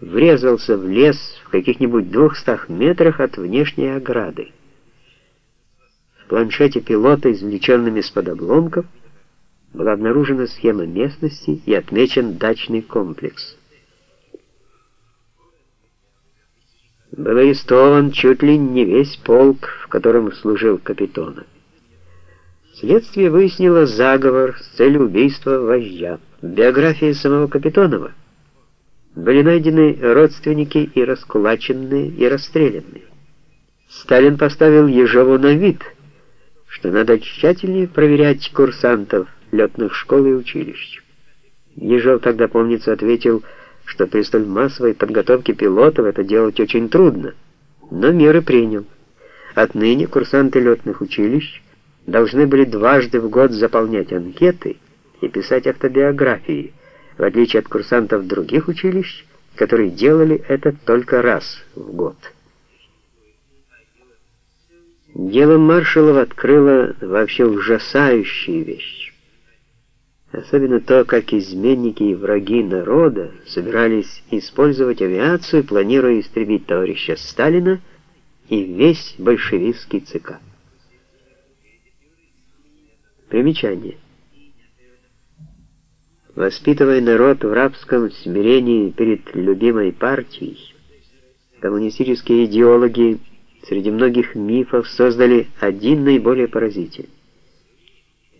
врезался в лес в каких-нибудь двухстах метрах от внешней ограды. В планшете пилота, извлеченным из-под обломков, была обнаружена схема местности и отмечен дачный комплекс. Был арестован чуть ли не весь полк, в котором служил Капитона. Следствие выяснило заговор с целью убийства вождя. В биографии самого Капитонова были найдены родственники и раскулаченные, и расстрелянные. Сталин поставил Ежову на вид, что надо тщательнее проверять курсантов летных школ и училищ. Ежов тогда, помнится, ответил, что при столь массовой подготовке пилотов это делать очень трудно, но меры принял. Отныне курсанты летных училищ должны были дважды в год заполнять анкеты и писать автобиографии, в отличие от курсантов других училищ, которые делали это только раз в год. Дело маршалов открыло вообще ужасающие вещи. Особенно то, как изменники и враги народа собирались использовать авиацию, планируя истребить товарища Сталина и весь большевистский ЦК. Примечание. Воспитывая народ в рабском смирении перед любимой партией, коммунистические идеологи среди многих мифов создали один наиболее поразительный.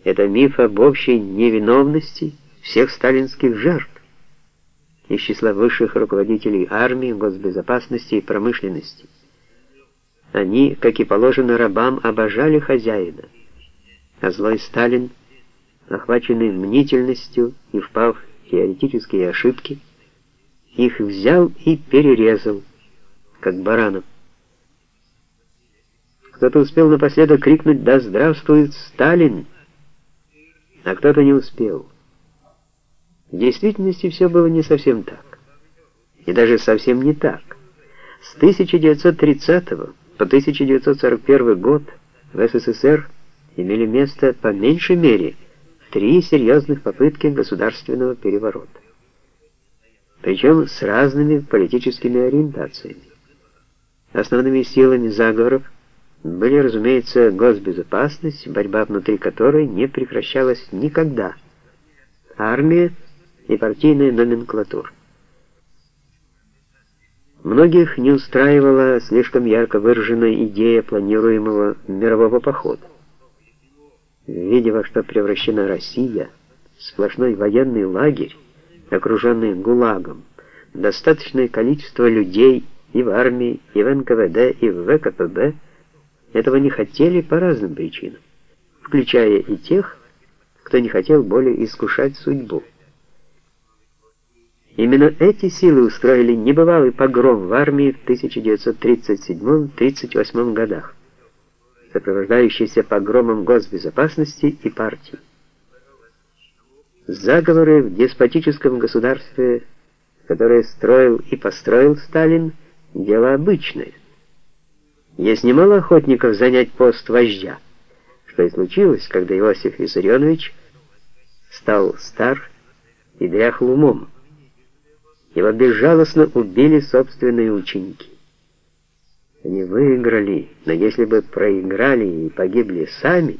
Это миф об общей невиновности всех сталинских жертв из числа высших руководителей армии, госбезопасности и промышленности. Они, как и положено рабам, обожали хозяина, а злой Сталин – охваченный мнительностью и впав в теоретические ошибки, их взял и перерезал, как баранов. Кто-то успел напоследок крикнуть «Да здравствует Сталин!», а кто-то не успел. В действительности все было не совсем так. И даже совсем не так. С 1930 по 1941 год в СССР имели место по меньшей мере три серьезных попытки государственного переворота. Причем с разными политическими ориентациями. Основными силами заговоров были, разумеется, госбезопасность, борьба внутри которой не прекращалась никогда, армия и партийная номенклатура. Многих не устраивала слишком ярко выраженная идея планируемого мирового похода. Видя, во что превращена Россия, сплошной военный лагерь, окруженный ГУЛАГом, достаточное количество людей и в армии, и в НКВД, и в ВКПБ этого не хотели по разным причинам, включая и тех, кто не хотел более искушать судьбу. Именно эти силы устроили небывалый погром в армии в 1937-38 годах сопровождающийся погромом госбезопасности и партии. Заговоры в деспотическом государстве, которое строил и построил Сталин, дело обычное. Есть немало охотников занять пост вождя, что и случилось, когда Иосиф Виссарионович стал стар и дряхл умом. Его безжалостно убили собственные ученики. Они выиграли, но если бы проиграли и погибли сами,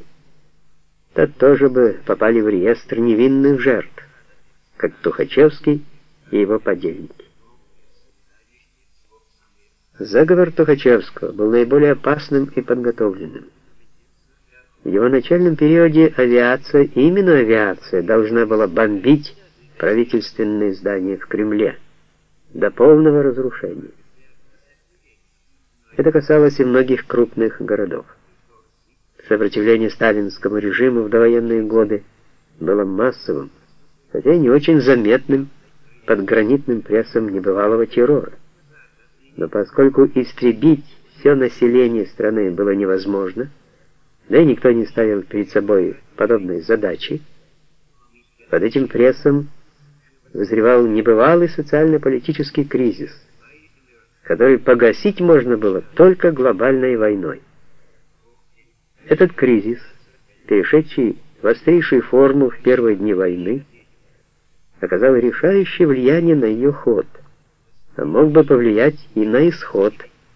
то тоже бы попали в реестр невинных жертв, как Тухачевский и его подельники. Заговор Тухачевского был наиболее опасным и подготовленным. В его начальном периоде авиация, именно авиация, должна была бомбить правительственные здания в Кремле до полного разрушения. Это касалось и многих крупных городов. Сопротивление сталинскому режиму в довоенные годы было массовым, хотя и не очень заметным под гранитным прессом небывалого террора. Но поскольку истребить все население страны было невозможно, да и никто не ставил перед собой подобной задачи, под этим прессом вызревал небывалый социально-политический кризис – который погасить можно было только глобальной войной. Этот кризис, перешедший в острейшую форму в первые дни войны, оказал решающее влияние на ее ход, а мог бы повлиять и на исход –